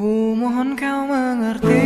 Ku mohon kau mengerti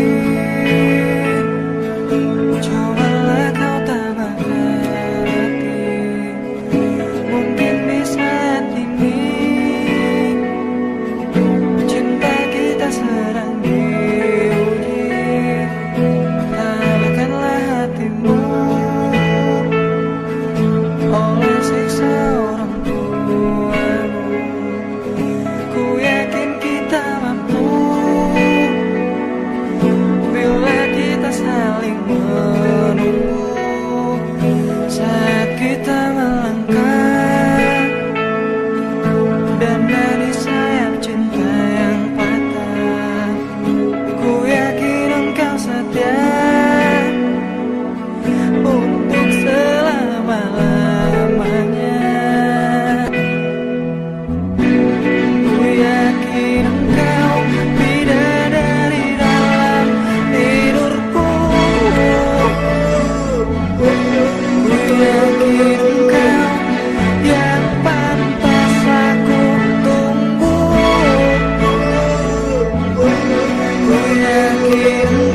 again.